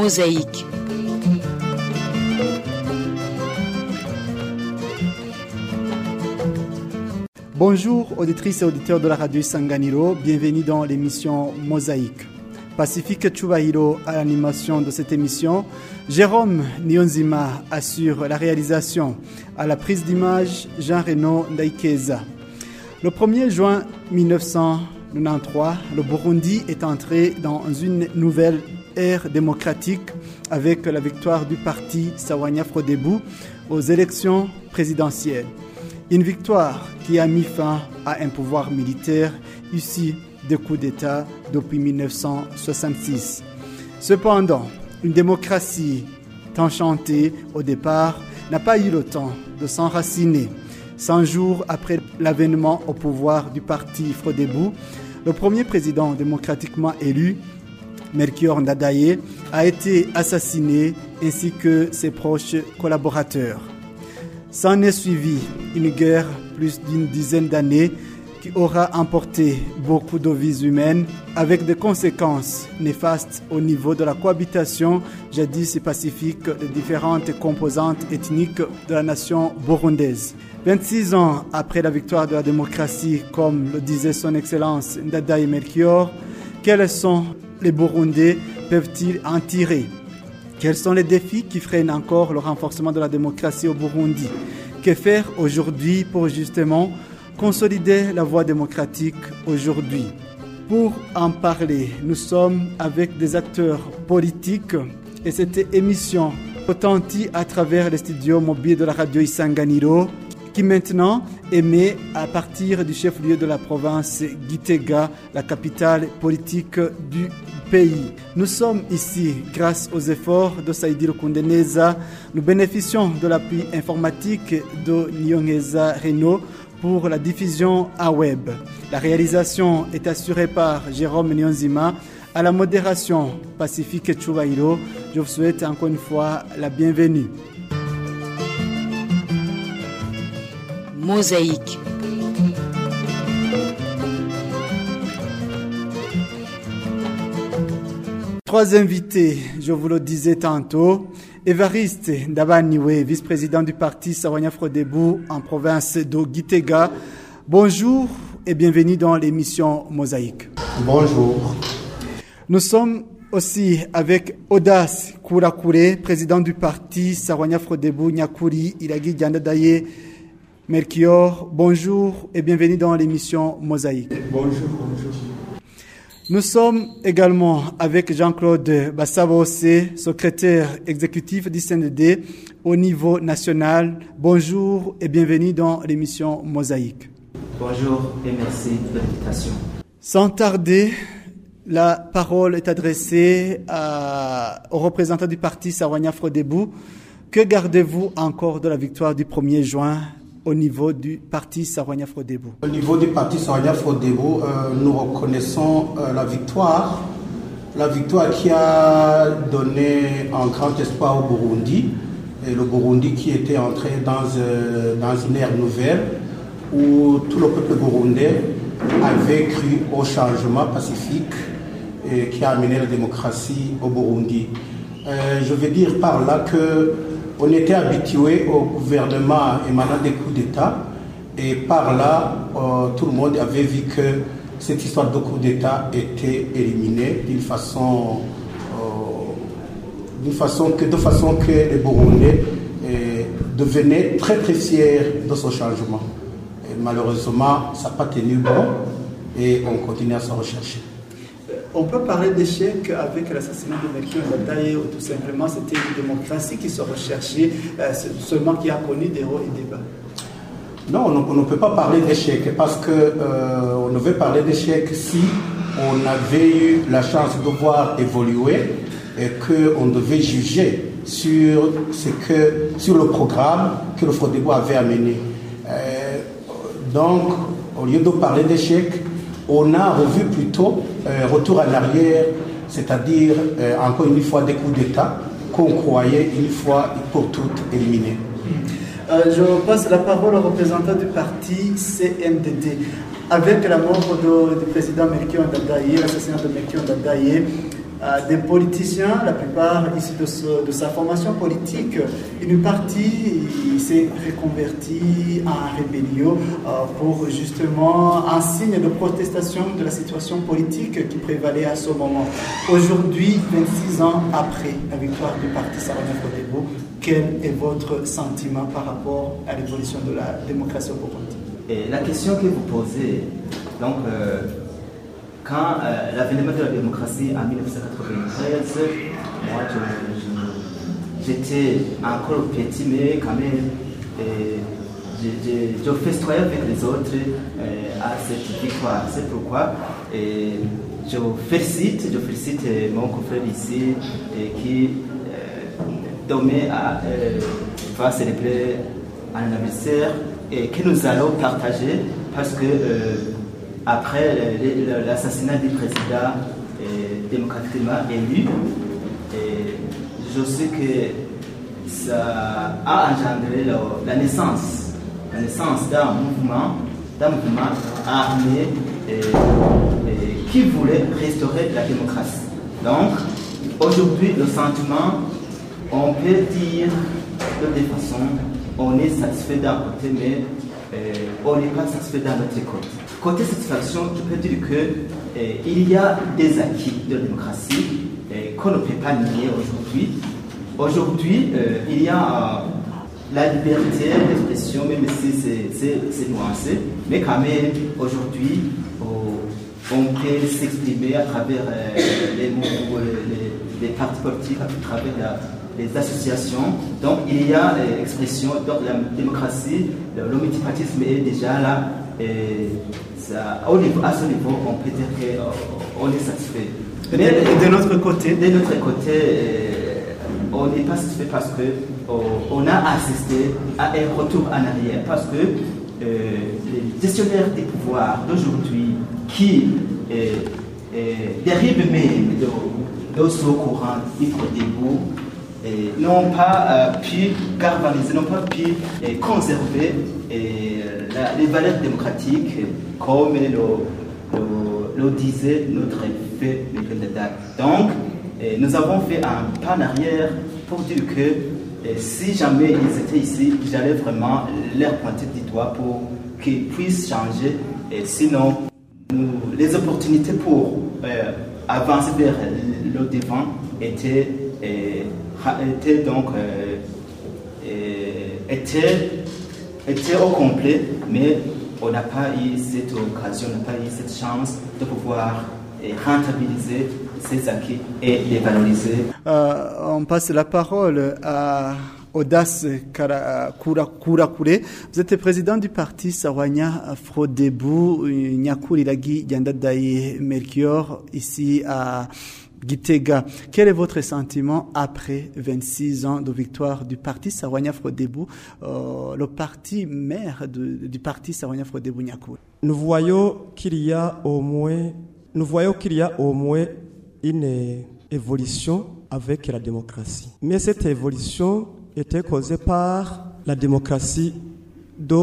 Mosaïque. Bonjour auditrices et auditeurs de la radio Sanganiro, bienvenue dans l'émission Mosaïque. Pacifique Chubahiro à l'animation de cette émission, Jérôme Nyonzima assure la réalisation. À la prise d'image, Jean-Renaud Ndaikeza. Le 1er juin 1993, le Burundi est entré dans une nouvelle démocratique avec la victoire du parti Sawanya Frodebou aux élections présidentielles. Une victoire qui a mis fin à un pouvoir militaire issu des coups d'État depuis 1966. Cependant, une démocratie tant chantée au départ n'a pas eu le temps de s'enraciner. 100 jours après l'avènement au pouvoir du parti Frodebou, le premier président démocratiquement élu, Melchior Ndadaye, a été assassiné ainsi que ses proches collaborateurs. S'en est suivi une guerre plus d'une dizaine d'années qui aura emporté beaucoup de vies humaines avec des conséquences néfastes au niveau de la cohabitation jadis pacifique des différentes composantes ethniques de la nation burundaise. 26 ans après la victoire de la démocratie, comme le disait son Excellence Ndadaye Melchior, quels sont les Burundais peuvent-ils en tirer? Quels sont les défis qui freinent encore le renforcement de la démocratie au Burundi? Que faire aujourd'hui pour justement consolider la voie démocratique aujourd'hui? Pour en parler, nous sommes avec des acteurs politiques et cette émission authentique à travers les studios mobiles de la radio Isanganiro qui maintenant émet à partir du chef-lieu de la province Gitega, la capitale politique du pays. Nous sommes ici grâce aux efforts de Saïdir Kundeneza. Nous bénéficions de l'appui informatique de Nyongeza Renault pour la diffusion à web. La réalisation est assurée par Jérôme Nyonzima. À la modération Pacifique Chouvaïro, je vous souhaite encore une fois la bienvenue. Mosaïque. Trois invités, je vous le disais tantôt. Évariste Ndabaniwe, vice-président du parti Sawanya Frodebou en province de Gitega. Bonjour et bienvenue dans l'émission Mosaïque. Bonjour. Nous sommes aussi avec Audace Kourakure, président du parti Sawanya Frodebou Nyakuri Ilagi Diandadaye Melchior. Bonjour et bienvenue dans l'émission Mosaïque. Bonjour, bonjour. Nous sommes également avec Jean-Claude Bassabose, secrétaire exécutif du CND au niveau national. Bonjour et bienvenue dans l'émission Mosaïque. Bonjour et merci de l'invitation. Sans tarder, la parole est adressée à, aux représentants du parti Sawanya Frodebou. Que gardez-vous encore de la victoire du 1er juin au niveau du parti Sawanya Frodebou Au niveau du parti Sawanya Frodebou, euh, nous reconnaissons euh, la victoire. La victoire qui a donné un grand espoir au Burundi. Et le Burundi qui était entré dans, euh, dans une ère nouvelle où tout le peuple burundais avait cru au changement pacifique et qui a amené la démocratie au Burundi. je veux dire par là que on était habitué au gouvernement émanant des coups d'État et par là, euh, tout le monde avait vu que cette histoire de coup d'État était éliminée d'une façon, euh, d'une façon que, de façon que les Burundais euh, devenaient très très fiers de ce changement. Malheureusement, ça n'a pas tenu bon et on continue à se rechercher. On peut parler d'échec avec l'assassinat de Melchior Ndadaye ou tout simplement c'était une démocratie qui se recherchait, euh, seulement qui a connu des hauts et des bas. Non, on, ne peut pas parler d'échec parce que euh, on ne veut parler d'échec si on avait eu la chance de voir évoluer et qu'on devait juger sur ce que sur le programme que le Frodebo avait amené. Euh, donc, au lieu de parler d'échec, on a revu plutôt euh, retour en arrière, c'est-à-dire euh, encore une fois des coups d'État qu'on croyait une fois pour toutes éliminés. Euh, je passe la parole au représentant du parti CMDD. Avec la mort du président Melchior Ndadaye, l'assassinat de Melchior Ndadaye, des politiciens, la plupart ici de, sa formation politique. Une partie s'est reconvertie en rébellion pour justement un signe de protestation de la situation politique qui prévalait à ce moment. Aujourd'hui, 26 ans après la victoire du parti Sarania Frodebo, quel est votre sentiment par rapport à l'évolution de la démocratie au Burundi Et La question que vous posez, donc, euh, quand euh, l'avènement de la démocratie en 1993, moi, j'étais encore petit, mais quand même, je, festoyais avec les autres euh, à cette victoire. C'est pourquoi je félicite, je félicite mon confrère ici qui demain à, euh, célébrer un anniversaire et que nous allons partager parce que euh, après l'assassinat du président euh, démocratiquement élu, je sais que ça a engendré la, naissance, la naissance d'un mouvement, d'un mouvement armé qui voulait restaurer la démocratie. Donc, aujourd'hui, le sentiment on peut dire de toute façon, on est satisfait d'un côté, mais euh, on n'est pas satisfait d'un autre côté. Côté satisfaction, je peux dire qu'il euh, y a des acquis de la démocratie euh, qu'on ne peut pas nier aujourd'hui. Aujourd'hui, il y a la liberté d'expression, même si c'est nuancé, mais quand même, aujourd'hui, on peut s'exprimer à travers les, les, partis politiques, à travers les associations. Donc il y a l'expression, donc la démocratie, le, multipartisme est déjà là. Ça, au niveau, à ce niveau, on peut dire qu'on euh, est satisfait. Mais de notre côté? De notre côté, euh, on n'est pas satisfait parce qu'on a assisté à un retour en arrière. Parce que euh, les gestionnaires des pouvoirs d'aujourd'hui qui dérivent même de, de ce courant debout n'ont pas euh, pu galvaniser, n'ont pas pu euh, conserver euh, les valeurs démocratiques comme le, disait notre fait Donc, nous avons fait un pas en arrière pour dire que si jamais ils étaient ici, j'allais vraiment leur pointer du doigt pour qu'ils puissent changer. Sinon, les opportunités pour avancer vers le devant étaient était donc euh, était, était au complet, mais on n'a pas eu cette occasion, on n'a pas eu cette chance de pouvoir euh, rentabiliser ces acquis et les valoriser. Euh, on passe la parole à Audace Kurakure. Vous êtes président du parti Sawanya Frodebu Nyakuri Lagi Yandadaye Melchior ici à Gitega, quel est votre sentiment après 26 ans de victoire du parti Sawanya Frodebou, euh, le parti maire du parti Sawanya Frodebou Nyakou? Nous voyons qu'il y a au moins, nous voyons qu'il y a au moins une évolution avec la démocratie. Mais cette évolution était causée par la démocratie de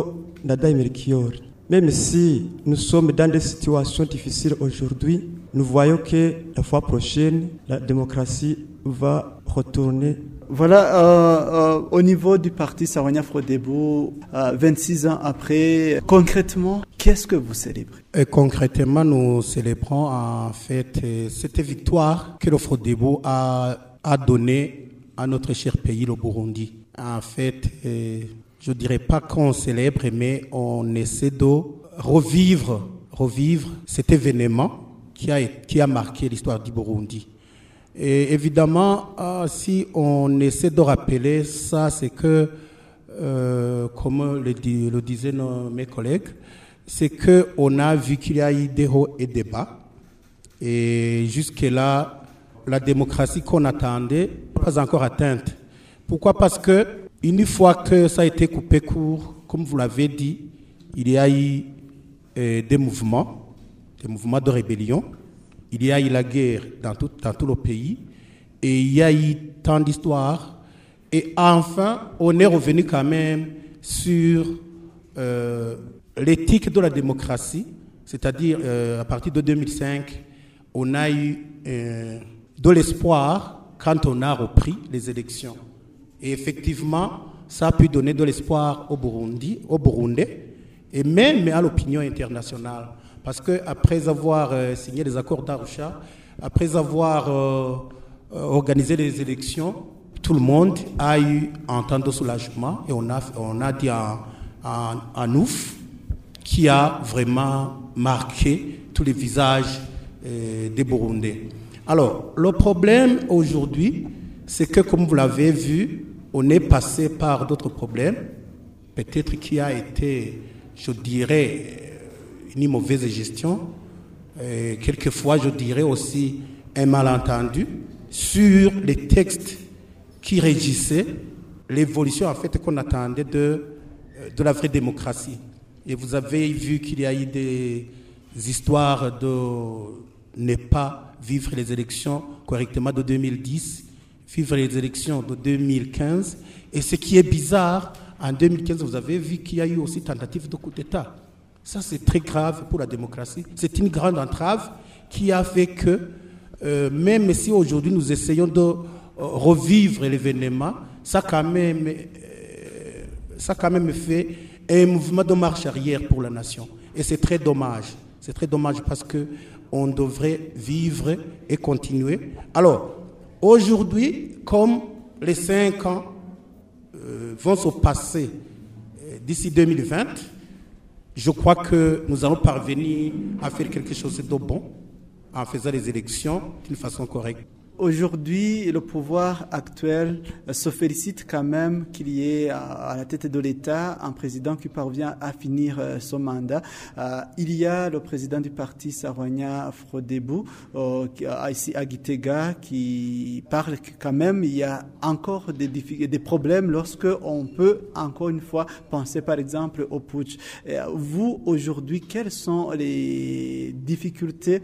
Nadaï Melchior. Même si nous sommes dans des situations difficiles aujourd'hui, nous voyons que la fois prochaine, la démocratie va retourner. Voilà, euh, euh, au niveau du parti Sarwania Frodebo, 26 ans après, concrètement, qu'est-ce que vous célébrez? Et Concrètement, nous célébrons en fait euh, cette victoire que le Frodebo a, a donnée à notre cher pays, le Burundi. En fait, je ne dirais pas qu'on célèbre, mais on essaie de revivre, revivre cet événement qui a, qui a marqué l'histoire du Burundi. Et évidemment, ah, si on essaie de rappeler ça, c'est que, euh, comme le, disaient mes collègues, c'est qu'on a vu qu'il y a eu des hauts et des bas. Et jusque-là, la démocratie qu'on attendait n'est pas encore atteinte. Pourquoi? Parce que une fois que ça a été coupé court, comme vous l'avez dit, il y a eu euh, des mouvements des mouvements de rébellion. Il y a eu la guerre dans tout, dans le pays et il y a eu tant d'histoires. Et enfin, on est revenu quand même sur euh, l'éthique de la démocratie, c'est-à-dire euh, à partir de 2005, on a eu euh, de l'espoir quand on a repris les élections. Et effectivement, ça a pu donner de l'espoir au Burundi, au Burundais, et même à l'opinion internationale. Parce qu'après avoir euh, signé les accords d'Arusha, après avoir euh, euh, organisé les élections, tout le monde a eu un temps de soulagement et on a, on a dit un, un, un ouf qui a vraiment marqué tous les visages des Burundais. Alors, le problème aujourd'hui, c'est que comme vous l'avez vu, on est passé par d'autres problèmes, peut-être qui a été, je dirais, une mauvaise gestion, euh, quelquefois je dirais aussi un malentendu sur les textes qui régissaient l'évolution en fait qu'on attendait de, de la vraie démocratie. Et vous avez vu qu'il y a eu des histoires de ne pas vivre les élections correctement de 2010, vivre les élections de 2015. Et ce qui est bizarre, en 2015, vous avez vu qu'il y a eu aussi tentative de coup d'État. Ça, c'est très grave pour la démocratie. C'est une grande entrave qui a fait que, euh, même si aujourd'hui nous essayons de euh, revivre l'événement, ça quand même, euh, ça quand même fait un mouvement de marche arrière pour la nation. Et c'est très dommage. C'est très dommage parce que on devrait vivre et continuer. Alors, aujourd'hui, comme les cinq ans vont se passer d'ici 2020, je crois que nous allons parvenir à faire quelque chose de bon en faisant les élections d'une façon correcte. Aujourd'hui, le pouvoir actuel se félicite quand même qu'il y ait à la tête de l'État un président qui parvient à finir son mandat. Il y a le président du parti Sarwania Frodebou, ici à Gitega, qui parle quand même il y a encore des, des problèmes lorsque on peut encore une fois penser par exemple au putsch. Vous, aujourd'hui, quelles sont les difficultés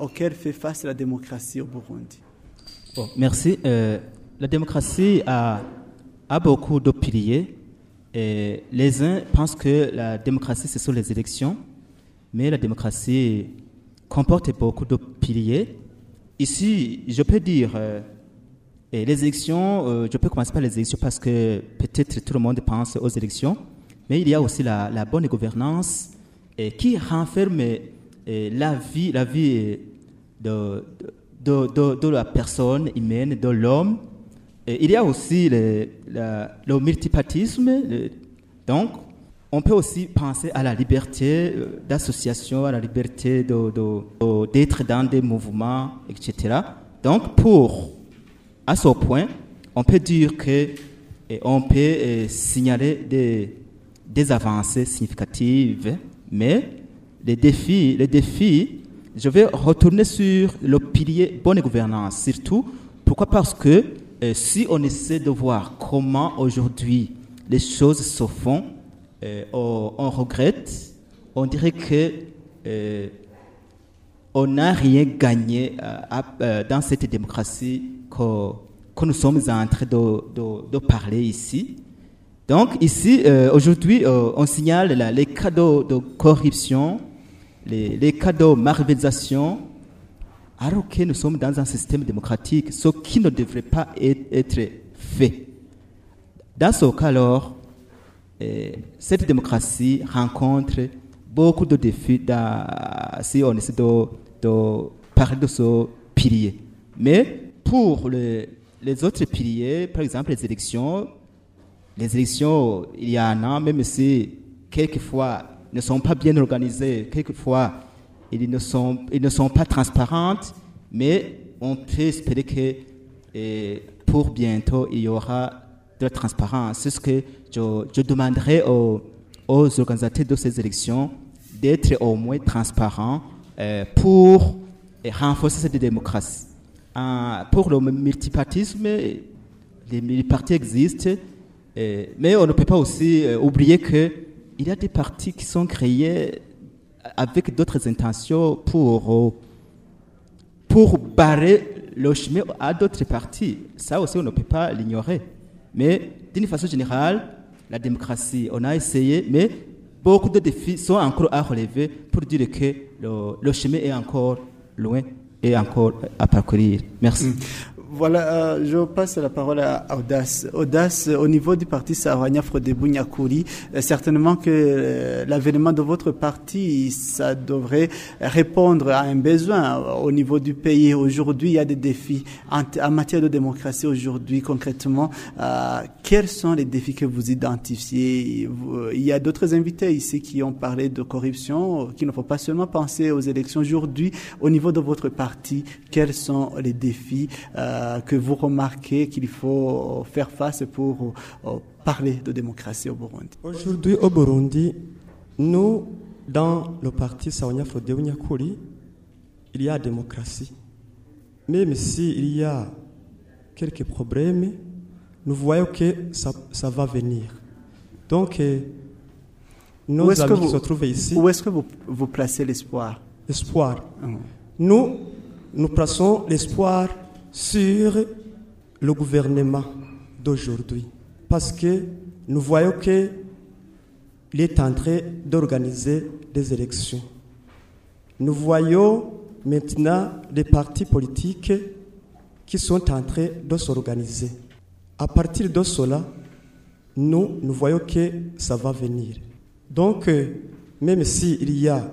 auxquelles fait face la démocratie au Burundi? Merci. Euh, la démocratie a, a beaucoup de piliers. Les uns pensent que la démocratie, ce sont les élections, mais la démocratie comporte beaucoup de piliers. Ici, je peux dire, euh, les élections, euh, je peux commencer par les élections parce que peut-être tout le monde pense aux élections, mais il y a aussi la, bonne gouvernance qui renferme la vie, la vie de de, la personne humaine, de l'homme. Il y a aussi le, le. Le, donc, on peut aussi penser à la liberté d'association, à la liberté d'être dans des mouvements, etc. Donc, pour, à ce point, on peut dire que on peut signaler des, des avancées significatives, mais les défis, les défis je vais retourner sur le pilier bonne gouvernance, surtout. Pourquoi? Parce que euh, si on essaie de voir comment aujourd'hui les choses se font, euh, on, regrette, on dirait que euh, on n'a rien gagné dans cette démocratie que, nous sommes en train de, parler ici. Donc ici, aujourd'hui, on signale les cas de corruption, les, les cas de marvelisation, alors que nous sommes dans un système démocratique, ce qui ne devrait pas être fait. Dans ce cas, alors, eh, cette démocratie rencontre beaucoup de défis si on essaie de, parler de ce pilier. Mais pour le, les autres piliers, par exemple les élections, les élections, il y a, même si quelquefois ne sont pas bien organisées. Quelquefois, ils ne sont, ils ne sont pas transparentes, mais on peut espérer que et pour bientôt, il y aura de la transparence. C'est ce que je, je demanderai aux, aux, organisateurs de ces élections d'être au moins transparents euh, pour renforcer cette démocratie. Euh, pour le multipartisme, les partis existent, mais on ne peut pas aussi oublier que il y a des partis qui sont créés avec d'autres intentions pour, pour barrer le chemin à d'autres partis. Ça aussi, on ne peut pas l'ignorer. Mais d'une façon générale, la démocratie, on a essayé, mais beaucoup de défis sont encore à relever pour dire que le, le chemin est encore loin. est encore à parcourir. Merci. Voilà, euh, je passe la parole à Audace. Audace, au niveau du parti Sarwania Frodebou Nyakuri, euh, certainement que euh, l'avènement de votre parti, ça devrait répondre à un besoin au niveau du pays. Aujourd'hui, il y a des défis en, en matière de démocratie. Aujourd'hui, concrètement, quels sont les défis que vous identifiez? Il y a d'autres invités ici qui ont parlé de corruption, qu'il ne faut pas seulement penser aux élections. Aujourd'hui, au niveau de votre parti, quels sont les défis euh, que vous remarquez qu'il faut faire face pour euh, parler de démocratie au Burundi Aujourd'hui au Burundi, nous, dans le parti Sawanya Frodeunyakuri, il y a démocratie. Même s'il y a quelques problèmes, nous voyons que ça, ça va venir. Donc, euh, nos amis que vous, qui se trouvent ici, où est-ce que vous, vous placez l'espoir? Espoir. Hum. Nous, nous plaçons l'espoir sur le gouvernement d'aujourd'hui. Parce que nous voyons qu'il est en train d'organiser des élections. Nous voyons maintenant des partis politiques qui sont en train de s'organiser. À partir de cela, nous, nous voyons que ça va venir. Donc, euh, même s'il y a,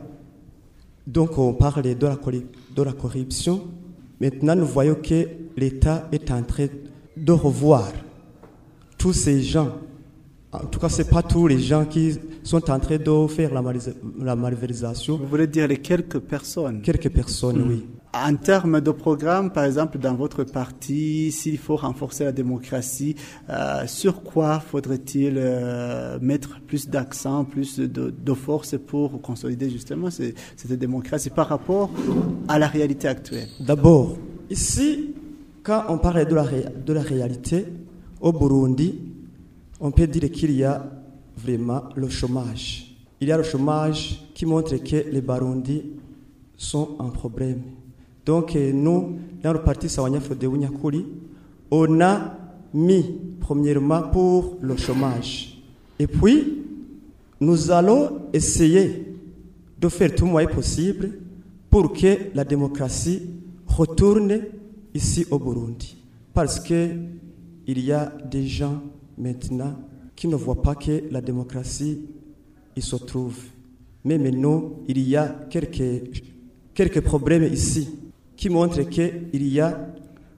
donc on parle de la, de la corruption, maintenant nous voyons que l'État est en train de revoir tous ces gens. En tout cas, ce n'est pas tous les gens qui sont en train de faire la, la malversation. Vous voulez dire les quelques personnes? Quelques personnes, oui. En termes de programme, par exemple, dans votre parti, s'il faut renforcer la démocratie, euh, sur quoi faudrait-il euh, mettre plus d'accent, plus de, force pour consolider justement ce- cette démocratie par rapport à la réalité actuelle? D'abord, ici, quand on parle de la, de la réalité, au Burundi, on peut dire qu'il y a vraiment le chômage. Il y a le chômage qui montre que les Burundis sont en problème. Donc, euh, nous, dans le parti Sawanya Frodeu Nyakuri, on a mis premièrement pour le chômage. Et puis, nous allons essayer de faire tout moyen possible pour que la démocratie retourne ici au Burundi. Parce que il y a des gens maintenant qui ne voient pas que la démocratie il se trouve. Mais maintenant, il y a quelques problèmes ici qui montrent qu'il y a.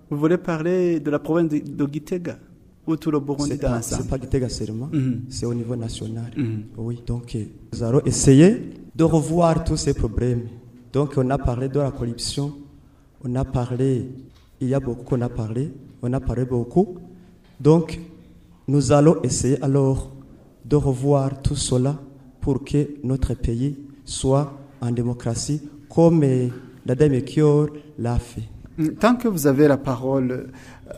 Vous voulez parler de la province de, de Gitega? Ou tout le Burundi C'est dans pas, c'est l'ensemble pas Gitega seulement, Mhm. c'est au niveau national. Mhm. Oui, donc euh, nous allons essayer de revoir tous ces problèmes. Donc on a parlé de la corruption, on a parlé, il y a beaucoup qu'on a parlé, on a parlé beaucoup. Donc nous allons essayer alors de revoir tout cela pour que notre pays soit en démocratie comme euh, fait. Tant que vous avez la parole,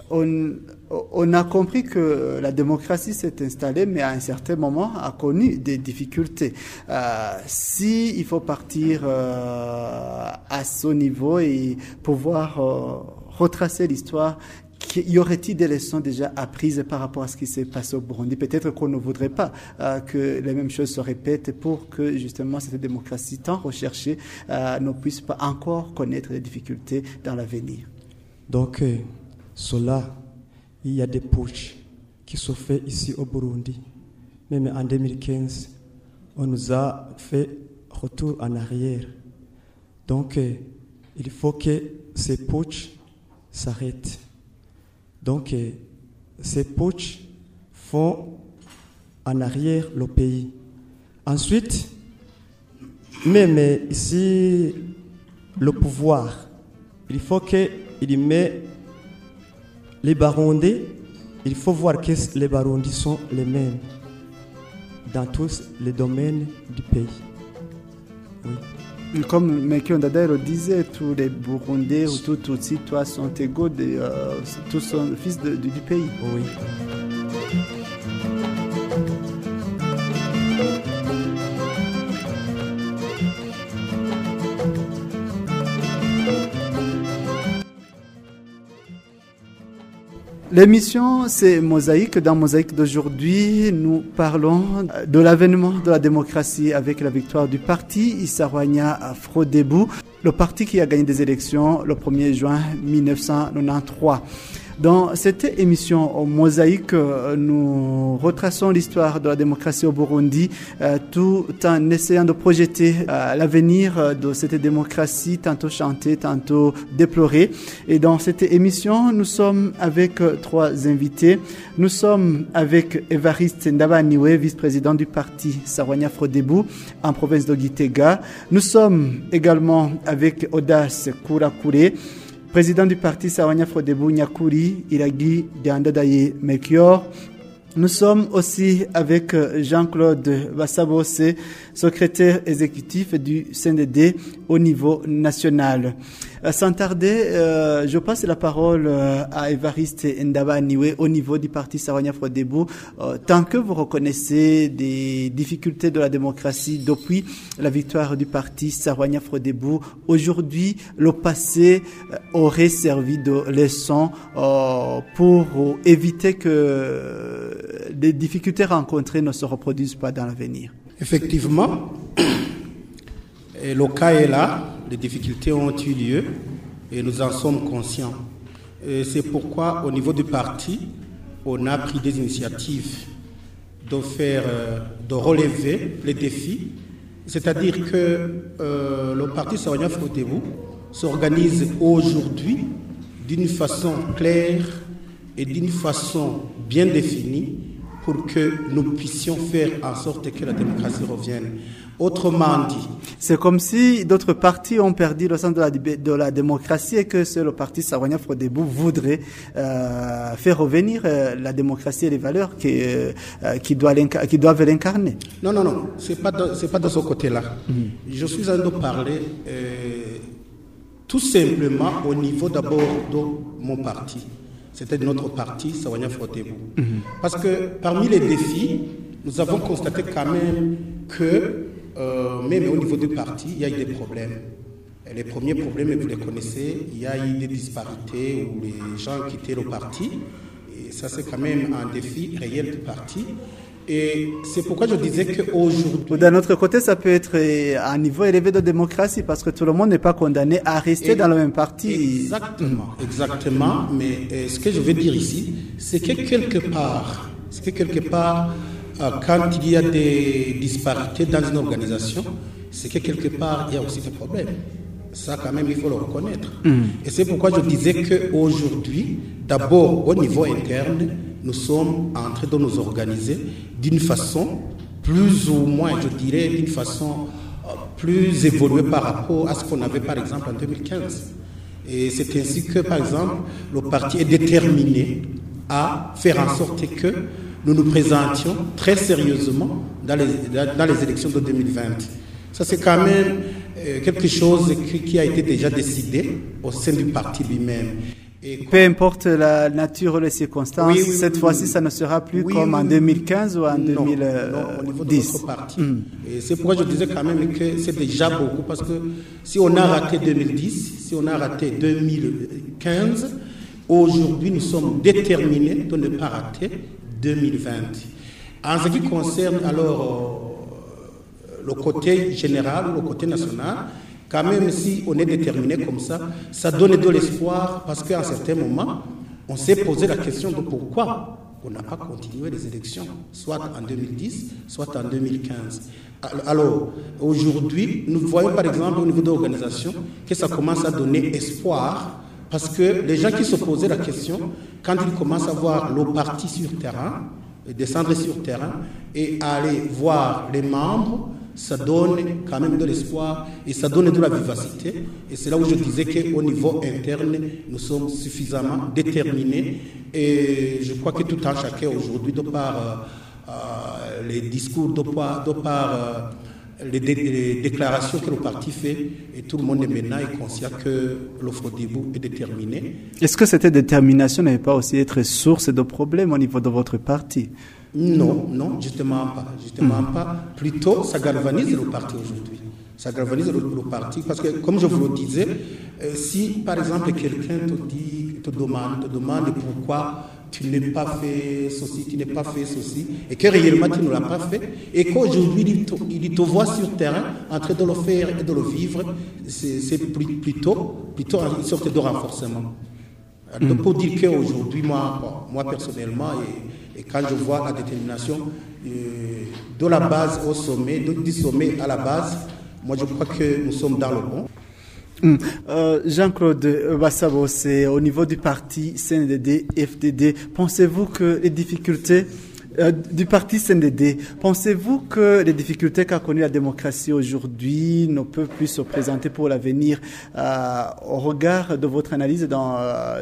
on, on a compris que la démocratie s'est installée, mais à un certain moment a connu des difficultés. Euh, si il faut partir euh, à ce niveau et pouvoir euh, retracer l'histoire, y aurait-il des leçons déjà apprises par rapport à ce qui s'est passé au Burundi? Peut-être qu'on ne voudrait pas euh, que les mêmes choses se répètent pour que justement cette démocratie tant recherchée euh, ne puisse pas encore connaître des difficultés dans l'avenir. Donc, euh, cela, il y a des putsch qui sont faits ici au Burundi. Même en 2015, on nous a fait retour en arrière. Donc, il faut que ces putsch s'arrêtent. Donc, euh, ces putsch font en arrière le pays. Ensuite, même ici, le pouvoir, il faut qu'il met les Barondais, il faut voir que les Barondais sont les mêmes dans tous les domaines du pays. Oui. Comme Mekio Ndadaye le disait, tous les Burundais ou tous Tutsis, sont égaux, de, euh, tous sont fils de- de- du pays. Oui. L'émission, c'est Mosaïque. Dans Mosaïque d'aujourd'hui, nous parlons de l'avènement de la démocratie avec la victoire du parti Issarouania Frodebou. le parti qui a gagné des élections le 1er juin 1993. Dans cette émission Mosaïque, euh, nous retraçons l'histoire de la démocratie au Burundi euh, tout en essayant de projeter euh, l'avenir de cette démocratie tantôt chantée, tantôt déplorée. Et dans cette émission, nous sommes avec trois invités. Nous sommes avec Evariste Ndabaniwe, vice-président du parti Sarwania Frodebou en province de Gitega. Nous sommes également avec Audace Kourakure, président du parti Sawanya Frodebu Nyakuri, Iragi Diandadaye Melchior. Nous sommes aussi avec Jean-Claude Bassabose, secrétaire exécutif du CNDD au niveau national. Euh, sans tarder, euh, je passe la parole euh, à Evariste Ndaba Niwe au niveau du parti Sarwania Frodebou. tant que vous reconnaissez des difficultés de la démocratie depuis la victoire du parti Sarwania Frodebou, aujourd'hui, le passé aurait servi de leçon pour éviter que les difficultés rencontrées ne se reproduisent pas dans l'avenir. Effectivement, le cas est là les difficultés ont eu lieu et nous en sommes conscients. C'est pourquoi au niveau du parti, on a pris des initiatives de faire, euh, de relever les défis. C'est-à-dire que euh, le parti Savonia Frotez-vous s'organise aujourd'hui d'une façon claire et d'une façon bien définie pour que nous puissions faire en sorte que la démocratie revienne. Autrement dit, c'est comme si d'autres partis ont perdu le sens de la, de la démocratie et que seul le parti Sarwania Frodebou voudrait euh, faire revenir euh, la démocratie et les valeurs qui, euh, qui, doivent qui doivent l'incarner. Non, non, non, c'est pas pas de ce côté-là. Mhm. Je suis en train de parler tout simplement au niveau d'abord de mon parti. C'était notre parti, Sawanya Frodebou. Mhm. Parce que parmi les défis, nous avons constaté quand même que euh, même au niveau du parti, il y a eu des problèmes. les premiers problèmes, vous les connaissez, il y a eu des disparités où les gens quittaient le parti. Et ça, c'est quand même un défi réel du parti. Et c'est pourquoi je disais qu'aujourd'hui. D'un autre côté, ça peut être un niveau élevé de démocratie parce que tout le monde n'est pas condamné à rester dans le même parti. Exactement, exactement. Mais euh, ce que je veux dire ici, c'est que quelque part, c'est que quelque part, euh, quand il y a des disparités dans une organisation, c'est que quelque part, il y a aussi des problèmes. Ça, quand même, il faut le reconnaître. Mm. Et c'est pourquoi je disais qu'aujourd'hui, d'abord, au niveau interne, nous sommes en train de nous organiser d'une façon plus ou moins, je dirais, d'une façon euh, plus évoluée par rapport à ce qu'on avait, par exemple, en 2015. Et c'est ainsi que, par exemple, le parti est déterminé à faire en sorte que nous nous présentions très sérieusement dans les, dans les élections de 2020. Ça, c'est quand même euh, quelque chose qui, a été déjà décidé au sein du parti lui-même. Peu importe la nature ou les circonstances, cette fois-ci, ça ne sera plus comme en 2015 ou en 2010. Non, au niveau de notre parti. Hmm. C'est pourquoi je disais quand même que c'est déjà beaucoup, parce que si on a raté 2010, si on a raté 2015, aujourd'hui, nous sommes déterminés de ne pas rater 2020. En ce qui concerne alors euh, le côté général ou le côté national, quand même si on est déterminé comme ça, ça donne de l'espoir parce qu'à un certain moment, on s'est posé la question de pourquoi on n'a pas continué les élections, soit en 2010, soit en 2015. Alors, aujourd'hui, nous voyons par exemple au niveau de l'organisation que ça commence à donner espoir parce que les gens qui se posaient la question, quand ils commencent à voir le parti sur terrain, descendre sur terrain et aller voir les membres, ça donne quand même de l'espoir et ça donne de la vivacité. Et c'est là où je disais qu'au niveau interne, nous sommes suffisamment déterminés. Et je crois que tout un chacun aujourd'hui, de par euh, euh, les discours, de par, euh, les, déclarations que le parti fait, et tout le monde est maintenant conscient que l'offre debout est déterminée. Est-ce que cette détermination n'avait pas aussi être source de problèmes au niveau de votre parti? Non, non, justement pas. Justement hmm. pas. Plutôt, ça galvanise le parti aujourd'hui. Ça galvanise le, parti parce que, comme je vous le disais, euh, si par exemple quelqu'un te dit, te demande, te demande pourquoi tu n'es pas fait ceci, tu n'es pas fait ceci, et que réellement tu ne l'as pas fait, et qu'aujourd'hui il, te- il te voit sur terrain en train de le faire et de le vivre, c'est plutôt, plutôt une sorte de renforcement. Donc pour dire qu'aujourd'hui, moi, moi personnellement, et, et quand je vois la détermination euh, de la base au sommet, de- du sommet à la base, moi je crois que nous sommes dans le bon. Euh, Jean-Claude Bassabo, c'est au niveau du parti CNDD, FDD. Pensez-vous que les difficultés euh, du parti CNDD, pensez-vous que les difficultés qu'a connues la démocratie aujourd'hui ne peuvent plus se présenter pour l'avenir euh, au regard de votre analyse dans,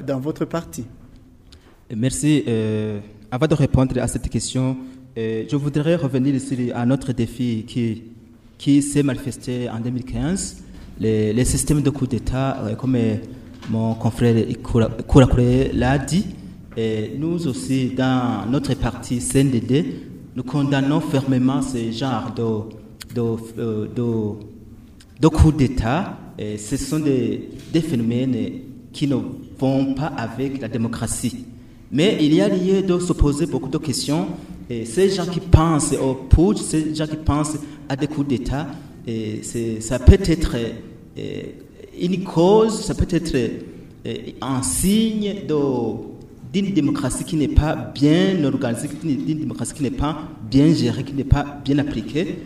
dans votre parti? Merci. Avant de répondre à cette question, euh, je voudrais revenir ici à notre défi qui, qui s'est manifesté en 2015. Les, les systèmes de coup d'État, euh, comme euh, mon confrère Koura- Kourakure l'a dit, nous aussi, dans notre parti CNDD, nous condamnons fermement ce genre de, de, de, de d'État. Ce sont des, des phénomènes qui ne vont pas avec la démocratie. Mais il y a lieu de se poser beaucoup de questions. Ces gens qui pensent au putsch, ces gens qui pensent à des coups d'État, ça peut être une cause, ça peut être un signe d'une démocratie qui n'est pas bien organisée, d'une démocratie qui n'est pas bien gérée, qui n'est pas bien appliquée.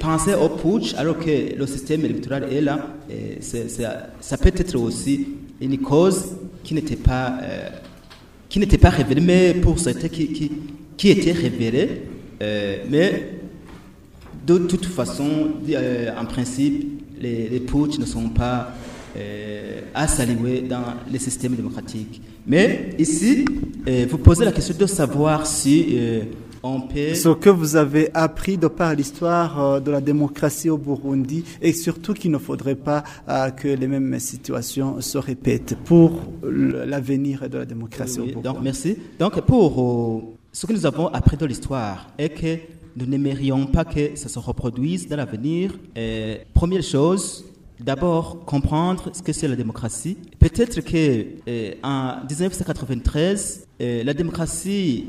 Penser au putsch alors que le système électoral est là, ça peut être aussi une cause qui n'était pas, euh, qui n'était pas révélée, mais pour certains qui, qui, qui était révélée. Euh, mais de toute façon, euh, en principe, les, les putsch ne sont pas euh, à saluer dans les systèmes démocratiques. Mais ici, euh, vous posez la question de savoir si on peut... Ce que vous avez appris de par l'histoire euh, de la démocratie au Burundi et surtout qu'il ne faudrait pas euh, que les mêmes situations se répètent pour l'avenir de la démocratie Oui, au Burundi. donc merci. Donc pour euh, ce que nous avons appris de l'histoire est que nous n'aimerions pas que ça se reproduise dans l'avenir. Première chose, d'abord comprendre ce que c'est la démocratie. Peut-être que en 1993, euh, la démocratie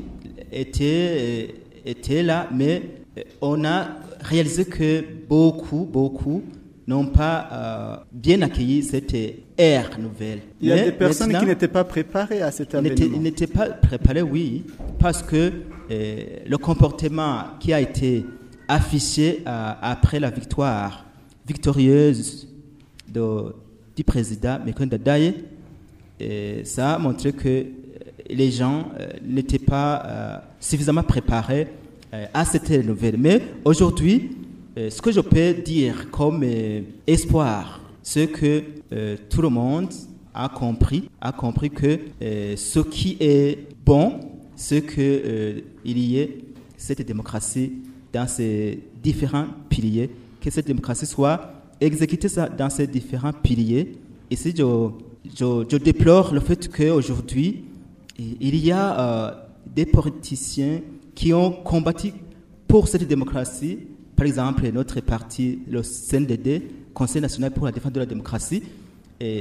était euh, était là, mais euh, on a réalisé que beaucoup, beaucoup n'ont pas euh, bien accueilli cette ère nouvelle. Il y a Mais des personnes qui n'étaient pas préparées à cet événement. il n'était pas préparé, oui, parce que euh, le comportement qui a été affiché euh, après la victoire victorieuse de- du président Mekonda Daye, ça a montré que les gens euh, n'étaient pas euh, suffisamment préparés euh, à cette nouvelle. Mais aujourd'hui, ce que je peux dire comme espoir, c'est que tout le monde a compris, a compris que ce qui est bon, c'est que euh, il y ait cette démocratie dans ces différents piliers, que cette démocratie soit exécutée dans ces différents piliers. Ici, je, je, je déplore le fait qu'aujourd'hui, il y a euh, des politiciens qui ont combattu pour cette démocratie. Par exemple, notre parti, le CNDD, Conseil national pour la défense de la démocratie.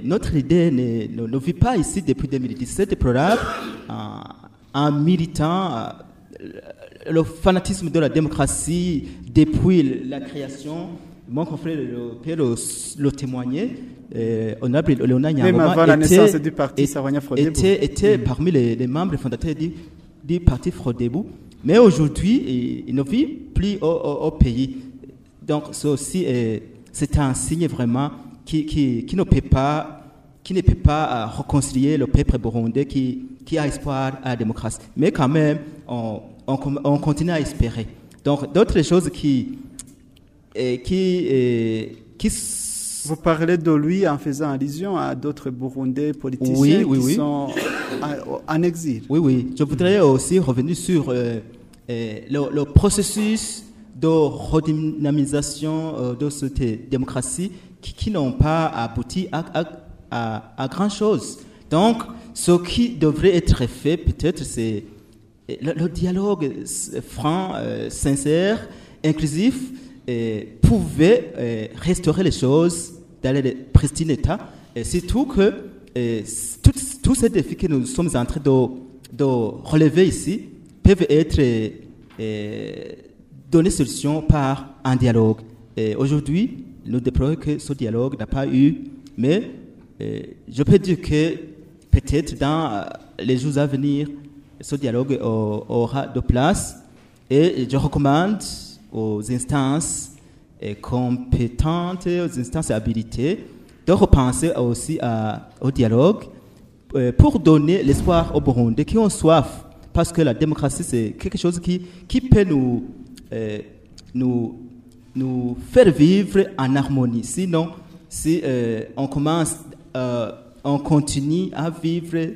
Notre idée ne, ne- vit pas ici depuis 2017. Probable, en, en militant euh, le fanatisme de la démocratie depuis la création. Mon confrère le- peut le, le témoigner. Euh, honorable Même Nyangoma avant la était- naissance du parti Frodebo. était, était parmi les, les membres fondateurs du, du parti Frodebo. Mais aujourd'hui, il, il ne vit plus au, au- au pays. Donc, c'est aussi euh, c'est un signe vraiment qui, qui, qui ne peut pas, qui ne peut pas euh, réconcilier le peuple burundais qui, qui a espoir à la démocratie. Mais quand même, on, on, on continue à espérer. Donc, d'autres choses qui, euh, qui, euh, qui Vous parlez de lui en faisant allusion à d'autres Burundais politiciens Oui, oui, qui oui. sont en, exil. Oui, oui. Je voudrais aussi revenir sur euh, euh, le, le processus de redynamisation euh, de cette démocratie qui, qui n'ont pas abouti à, à, à, à grand-chose. Donc, ce qui devrait être fait, peut-être, c'est le, le dialogue franc, sincère, inclusif, pouvait euh, restaurer les choses dans le pristine état. Et surtout que euh, tous ces défis que nous sommes en train de, de relever ici peuvent être euh, données solution par un dialogue. Aujourd'hui, nous déplorons que ce dialogue n'a pas eu, mais je peux dire que peut-être dans les jours à venir, ce dialogue au- aura de place et je recommande aux instances euh, compétentes, aux instances habilitées, de repenser aussi au dialogue euh, pour donner l'espoir aux Burundais qui ont soif. Parce que la démocratie, c'est quelque chose qui, qui peut nous, euh, nous, nous faire vivre en harmonie. Sinon, si on commence, on continue à vivre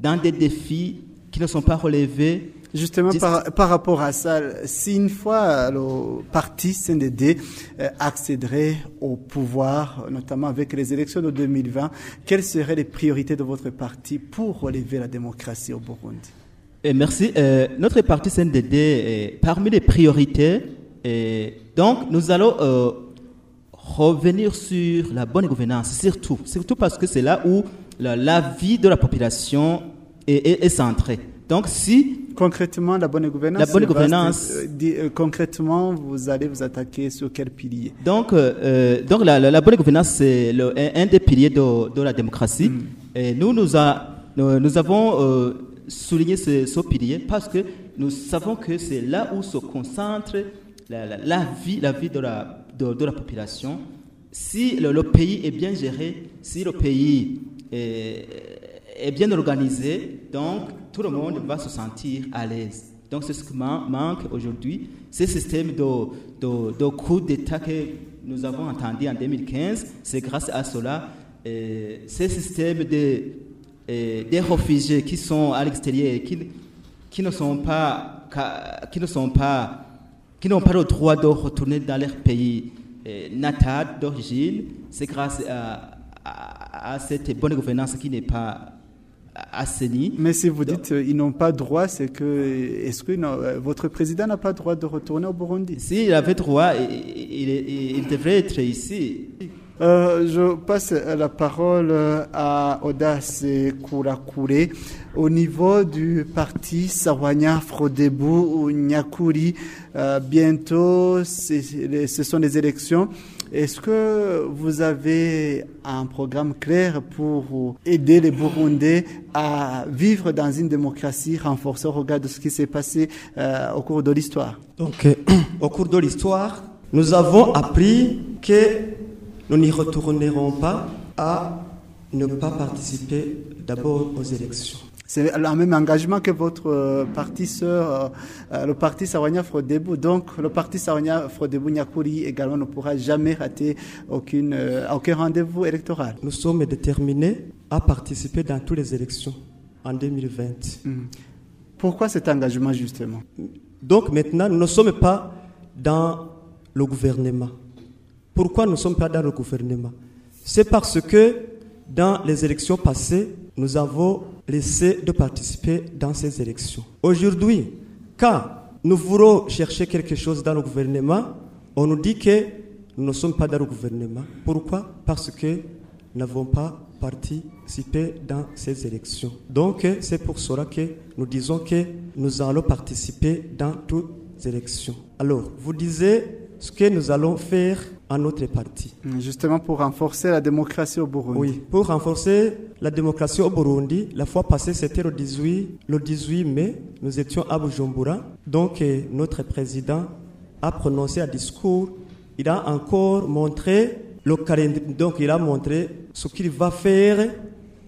dans des défis qui ne sont pas relevés, Justement, par, par rapport à ça, si une fois le parti CNDD euh, accéderait au pouvoir, notamment avec les élections de 2020, quelles seraient les priorités de votre parti pour relever la démocratie au Burundi? Et merci. Euh, notre parti CNDD est parmi les priorités. Et donc, nous allons euh, revenir sur la bonne gouvernance, surtout, surtout parce que c'est là où la, la vie de la population est, est- est centrée. Donc, si Concrètement, la bonne gouvernance. La bonne gouvernance. Euh, euh, concrètement, vous allez vous attaquer sur quel pilier? Donc, euh, donc la, la- la bonne gouvernance, c'est un, des piliers de, de la démocratie. Et nous, nous, a- nous, nous avons euh, souligné ce, ce pilier parce que nous savons que c'est là où se concentre la, la- la vie, la vie de, la, de, de la population. Si le, le pays est bien géré, si le pays est, est bien organisé, donc tout le monde va se sentir à l'aise. Donc c'est ce qui man- manque aujourd'hui, ce système de, de, coup d'État que nous avons entendu en 2015, c'est grâce à cela, euh, ce système de, euh, des réfugiés qui sont à l'extérieur, qui, qui ne sont pas, qui ne sont pas, qui n'ont pas le droit de retourner dans leur pays euh, natal d'origine, c'est grâce à cette bonne gouvernance qui n'est pas Mais si vous dites euh, ils n'ont pas droit, c'est que est-ce que non, euh, votre président n'a pas droit de retourner au Burundi? S'il avait droit, il, il- il devrait être ici. Euh, je passe la parole euh, à Audace Kourakure. Au niveau du parti Sawanya Frodebu Nyakuri, euh, bientôt, ce sont les élections. Est-ce que vous avez un programme clair pour aider les Burundais à vivre dans une démocratie renforcée? Au regard de ce qui s'est passé au cours de l'histoire Donc, au cours de l'histoire, nous avons appris que nous n'y retournerons pas à ne pas participer d'abord aux élections. C'est le même engagement que votre euh, parti sœur, euh, euh, le parti Sawanya Frodebu. Donc, le parti Sawanya Frodebu Nyakuri également ne pourra jamais rater aucune, aucun rendez-vous électoral. Nous sommes déterminés à participer dans toutes les élections en 2020. Mhm. Pourquoi cet engagement justement? Donc maintenant, nous ne sommes pas dans le gouvernement. Pourquoi nous ne sommes pas dans le gouvernement? C'est parce que dans les élections passées, nous avons laissé de participer dans ces élections. Aujourd'hui, quand nous voulons chercher quelque chose dans le gouvernement, on nous dit que nous ne sommes pas dans le gouvernement. Pourquoi? Parce que nous n'avons pas participé dans ces élections. Donc, c'est pour cela que nous disons que nous allons participer dans toutes les élections. Alors, vous disiez ce que nous allons faire parti. Justement pour renforcer la démocratie au Burundi. Oui, pour renforcer la démocratie au Burundi, la fois passée, c'était le 18, le 18 mai, nous étions à Bujumbura. Donc, euh, notre président a prononcé un discours. Il a encore montré le calendrier, donc il a montré ce qu'il va faire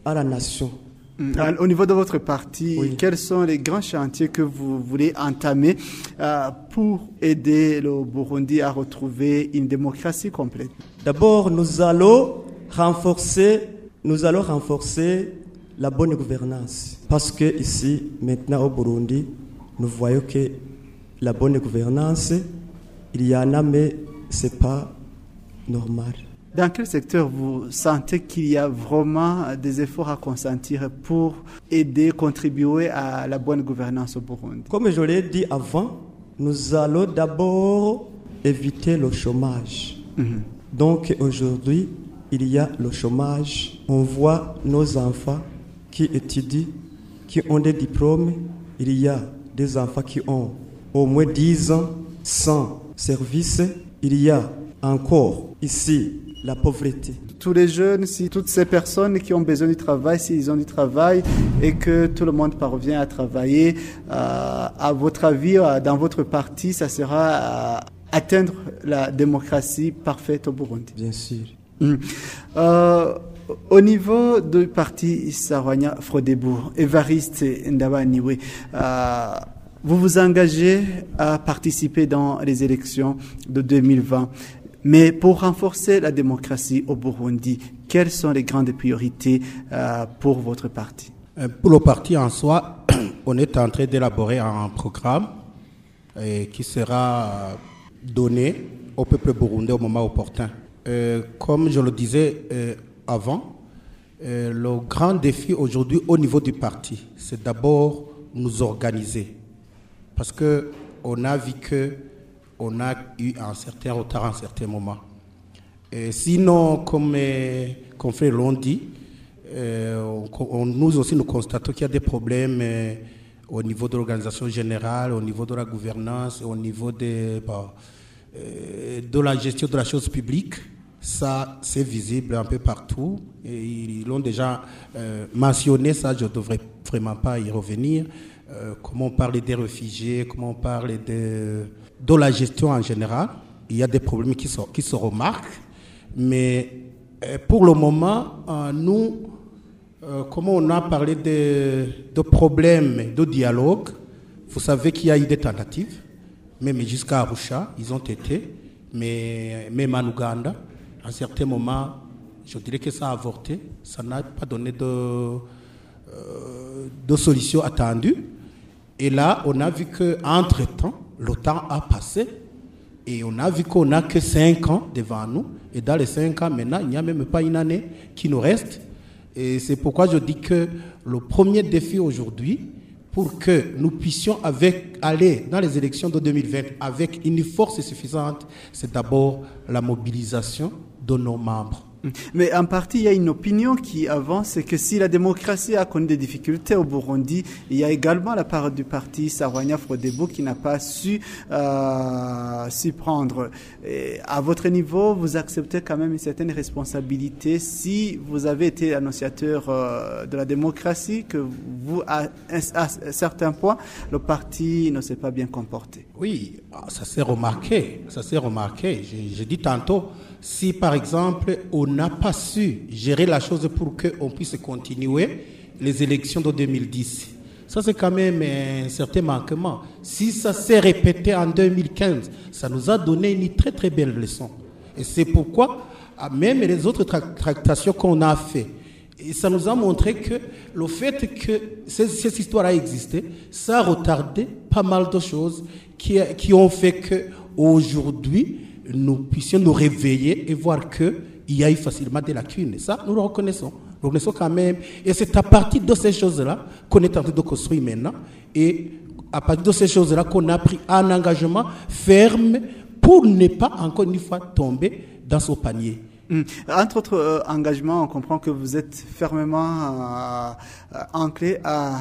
à la nation. Mm. Au niveau de votre parti, Oui. quels sont les grands chantiers que vous voulez entamer euh, pour aider le Burundi à retrouver une démocratie complète? D'abord, nous allons renforcer, nous allons renforcer la bonne gouvernance. Parce que ici, maintenant au Burundi, nous voyons que la bonne gouvernance, il y en a, mais c'est pas normal. Dans quel secteur vous sentez qu'il y a vraiment des efforts à consentir pour aider, contribuer à la bonne gouvernance au Burundi? Comme je l'ai dit avant, nous allons d'abord éviter le chômage. Mhm. Donc aujourd'hui, il y a le chômage. On voit nos enfants qui étudient qui ont des diplômes, il y a des enfants qui ont au moins 10 ans sans service, il y a encore ici la pauvreté. Tous les jeunes, si toutes ces personnes qui ont besoin du travail, s'ils ont du travail et que tout le monde parvient à travailler, euh, à votre avis, euh, dans votre parti, ça sera à atteindre la démocratie parfaite au Burundi? Bien sûr. Mm. Euh, au niveau du parti Sarwanya Frodebourg, Evariste Ndabaniwe, euh, vous vous engagez à participer dans les élections de 2020. Mais pour renforcer la démocratie au Burundi, quelles sont les grandes priorités euh, pour votre parti? Euh, Pour le parti en soi, on est en train d'élaborer un programme euh, qui sera donné au peuple burundais au moment opportun. Comme je le disais avant, le grand défi aujourd'hui au niveau du parti, c'est d'abord nous organiser. Parce que on a vu que on a eu un certain retard à un certain moment. Sinon, comme mes confrères l'ont dit, euh, nous aussi nous constatons qu'il y a des problèmes euh, au niveau de l'organisation générale, au niveau de la gouvernance, au niveau euh, de la gestion de la chose publique. Ça, c'est visible un peu partout. Ils l'ont déjà mentionné, ça, je ne devrais vraiment pas y revenir. Comment on parle des réfugiés, comment on parle de, de la gestion en général. Il y a des problèmes qui, sont, qui se remarquent. Mais euh, pour le moment, euh, nous, euh, comment on a parlé de, de problèmes de dialogue, vous savez qu'il y a eu des tentatives, même jusqu'à Arusha, ils ont été, mais même en Ouganda, à un certain moment, je dirais que ça a avorté, ça n'a pas donné de, de solution attendue. Et là, on a vu qu'entre-temps, le temps a passé et on a vu qu'on n'a que 5 ans devant nous. Et dans les 5 ans, maintenant, il n'y a même pas une année qui nous reste. Et c'est pourquoi je dis que le premier défi aujourd'hui, pour que nous puissions aller dans les élections de 2020 avec une force suffisante, c'est d'abord la mobilisation de nos membres. Mais en partie, il y a une opinion qui avance, c'est que si la démocratie a connu des difficultés au Burundi, il y a également la part du parti Sarwania Frodebo qui n'a pas su euh, s'y prendre. Et à votre niveau, vous acceptez quand même une certaine responsabilité si vous avez été annonciateur euh, de la démocratie, que vous, à à un certain point, le parti ne s'est pas bien comporté. Oui, ah, ça s'est remarqué. Ça s'est remarqué. J'ai dit tantôt, si par exemple on n'a pas su gérer la chose pour qu'on puisse continuer les élections de 2010, ça c'est quand même un certain manquement. Si ça s'est répété en 2015, ça nous a donné une très très belle leçon. Et c'est pourquoi, ah, même les autres tra- tractations qu'on a fait, et ça nous a montré que le fait que cette histoire a existé, ça a retardé pas mal de choses qui, qui ont fait que aujourd'hui nous puissions nous réveiller et voir que il y a eu facilement des lacunes. Ça, nous le reconnaissons. Nous le reconnaissons quand même. Et c'est à partir de ces choses-là qu'on est en train de construire maintenant. Et à partir de ces choses-là qu'on a pris un engagement ferme pour ne pas encore une fois tomber dans ce panier. Mm. Entre autres euh, engagements, on comprend que vous êtes fermement euh, euh, ancré à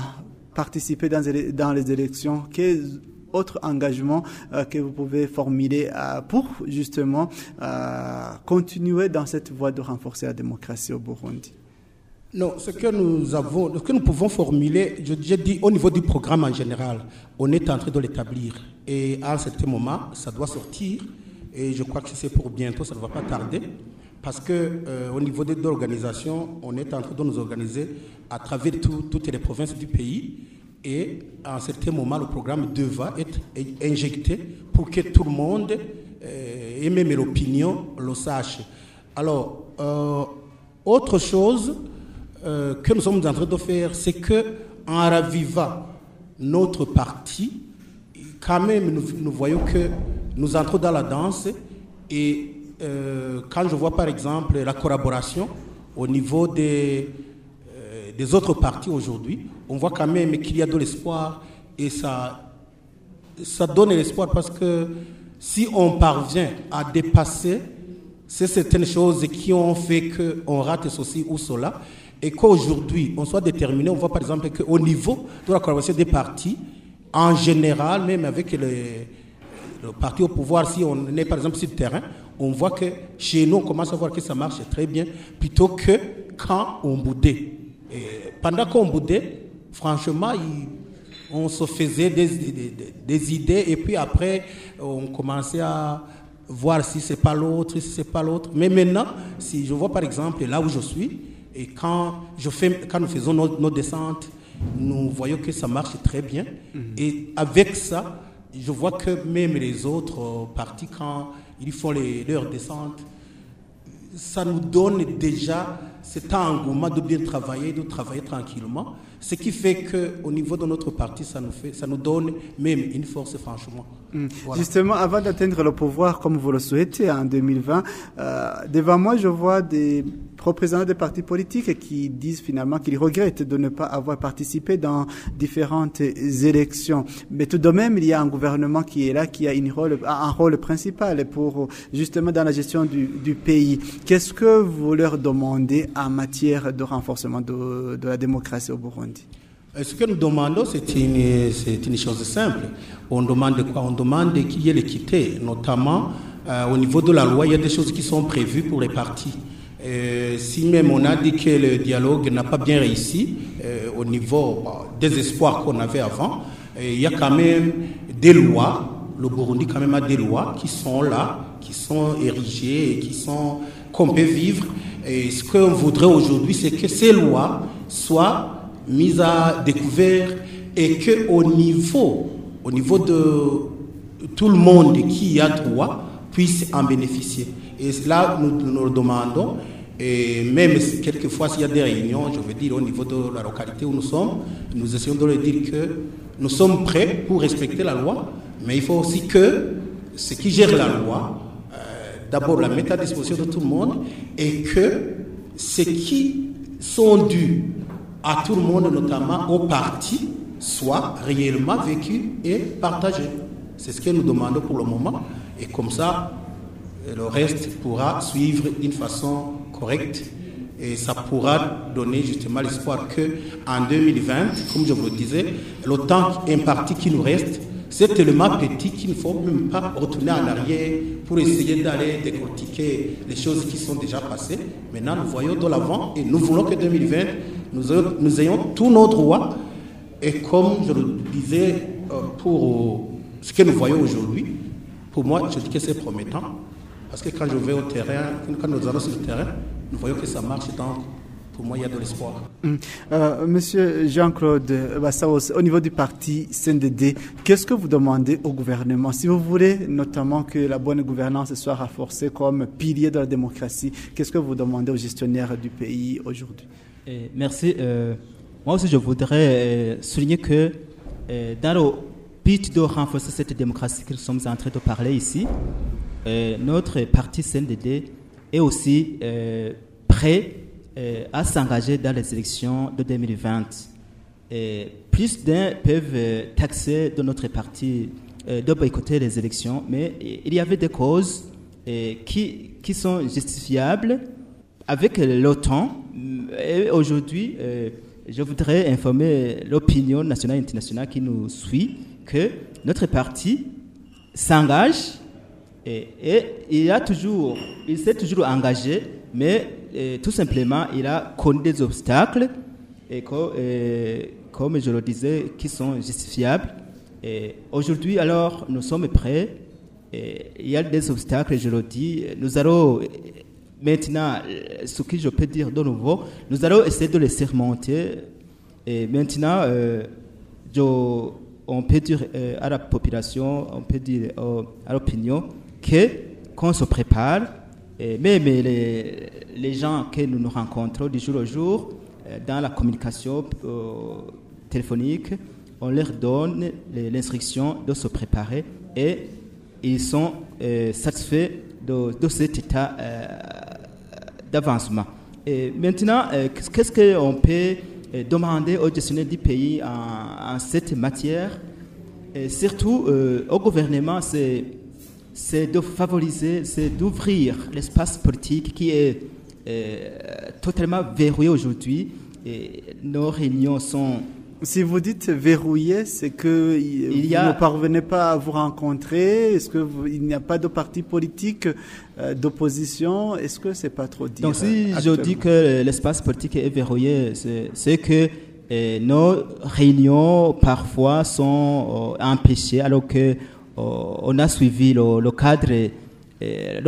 participer dans, les- élections. Autres engagements euh, que vous pouvez formuler euh, pour justement euh, continuer dans cette voie de renforcer la démocratie au Burundi Non, ce que nous avons, ce que nous pouvons formuler, je, dis au niveau du programme en général, on est en train de l'établir. Et à un certain moment, ça doit sortir. Et je crois que c'est pour bientôt, ça ne va pas tarder. Parce que au niveau de, l'organisation, on est en train de nous organiser à travers tout- toutes les provinces du pays. Et à un certain moment, le programme devra être in- injecté pour que tout le monde, euh, et même l'opinion, le sache. Alors, euh, autre chose, euh, que nous sommes en train de faire, c'est que en ravivant notre parti, quand même, nous, voyons que nous entrons dans la danse et quand je vois par exemple la collaboration au niveau des, des autres partis aujourd'hui, on voit quand même qu'il y a de l'espoir et ça, ça donne l'espoir parce que si on parvient à dépasser c'est certaines choses qui ont fait qu'on rate ceci ou cela. et qu'aujourd'hui, on soit déterminé, on voit par exemple qu'au niveau de la collaboration des partis, en général, même avec le parti au pouvoir, si on est par exemple sur le terrain, on voit que chez nous, on commence à voir que ça marche très bien, plutôt que quand on boudait. Pendant qu'on boudait, franchement, il- on se faisait des, des- des idées et puis après, on commençait à voir si c'est pas l'autre, si c'est pas l'autre. Mais maintenant, si je vois par exemple là où je suis, et quand, je fais, quand nous faisons nos, nos descentes, nous voyons que ça marche très bien. Et avec ça, je vois que même les autres euh, partis, quand ils font les, leurs descentes, ça nous donne déjà cet engouement de bien travailler, de travailler tranquillement. Ce qui fait qu'au niveau de notre parti, ça nous, fait, ça nous donne même une force, franchement. Voilà. Justement, avant d'atteindre le pouvoir comme vous le souhaitez en 2020, euh, devant moi, je vois des représentants des partis politiques qui disent finalement qu'ils regrettent de ne pas avoir participé dans différentes élections. Mais tout de même, il y a un gouvernement qui est là, qui a une rôle, un rôle principal pour justement dans la gestion du, du pays. Qu'est-ce que vous leur demandez en matière de renforcement de, la démocratie au Burundi Euh, Ce que nous demandons, c'est une, chose simple. On demande quoi? On demande qu'il y ait l'équité, notamment euh, au niveau de la loi, il y a des choses qui sont prévues pour les partis. Euh, si même on a dit que le dialogue n'a pas bien réussi au niveau bon, des espoirs qu'on avait avant, il y a quand même des lois. Le Burundi quand même a des lois qui sont là, qui sont érigées et qui sont qu'on peut vivre. Et ce qu'on voudrait aujourd'hui, c'est que ces lois soient mises à découvert et que au niveau, au niveau de tout le monde qui y a droit puisse en bénéficier. Et là, nous nous demandons. Et même quelquefois, s'il y a des réunions, je veux dire au niveau de la localité où nous sommes, nous essayons de leur dire que nous sommes prêts pour respecter la loi, mais il faut aussi que ceux qui gèrent la loi, d'abord la mettent à disposition de tout le monde et que ceux qui sont dus à tout le monde, notamment aux partis, soient réellement vécus et partagés. C'est ce que nous demandons pour le moment. Et comme ça, le reste pourra suivre d'une façon correcte et ça pourra donner justement l'espoir que en 2020, comme je vous le disais, le temps imparti qui nous reste, c'est tellement petit qu'il ne faut même pas retourner en arrière pour essayer d'aller décortiquer les choses qui sont déjà passées. Maintenant, nous voyons de l'avant et nous voulons que 2020, nous ayons, tous nos droits. Et comme je le disais euh, pour ce que nous voyons aujourd'hui, pour moi, je dis que c'est promettant. Parce que quand je vais au terrain, quand nous allons sur le terrain, nous voyons que ça marche. Donc, pour moi, il y a de l'espoir. Hum. Euh, Monsieur Jean-Claude Bassaos, au niveau du parti CNDD, qu'est-ce que vous demandez au gouvernement? Si vous voulez notamment que la bonne gouvernance soit renforcée comme pilier de la démocratie, qu'est-ce que vous demandez aux gestionnaires du pays aujourd'hui? Eh, Merci. Euh, moi aussi, je voudrais euh, souligner que dans le but de renforcer cette démocratie que nous sommes en train de parler ici, notre parti CNDD est aussi prêt à s'engager dans les élections de 2020. Et plus d'un peuvent euh, taxer de notre parti euh, de boycotter les élections, mais il y avait des causes euh, qui, qui sont justifiables avec. Et aujourd'hui, euh, je voudrais informer l'opinion nationale et internationale qui nous suit que notre parti s'engage et, et il a toujours, il s'est toujours engagé, mais tout simplement, il a connu des obstacles comme je le disais, qui sont justifiables. Aujourd'hui, alors, nous sommes prêts. Il y a des obstacles, je le dis. Nous allons maintenant, ce que je peux dire de nouveau, nous allons essayer de les surmonter. Et maintenant, euh, on peut dire euh, à la population, on peut dire euh, à l'opinion que qu'on se prépare. Et même les, les gens que nous rencontrons du jour au jour euh, dans la communication euh, téléphonique, on leur donne l'instruction de se préparer et ils sont euh, satisfaits de, de cet état d'avancement. Et maintenant, qu'est-ce qu'on peut demander aux gestionnaires du pays en, cette matière? Et surtout au gouvernement, c'est c'est de favoriser, c'est d'ouvrir l'espace politique qui est euh, totalement verrouillé aujourd'hui. Et nos réunions sont Si vous dites verrouillé, c'est que il y vous ne parvenez pas à vous rencontrer. Est-ce que vous- il n'y a pas de parti politique euh, d'opposition? Est-ce que c'est pas trop dire Donc si euh, je actuellement? dis que l'espace politique est verrouillé, c'est que euh, nos réunions parfois sont euh, empêchées alors que euh, on a suivi le, euh,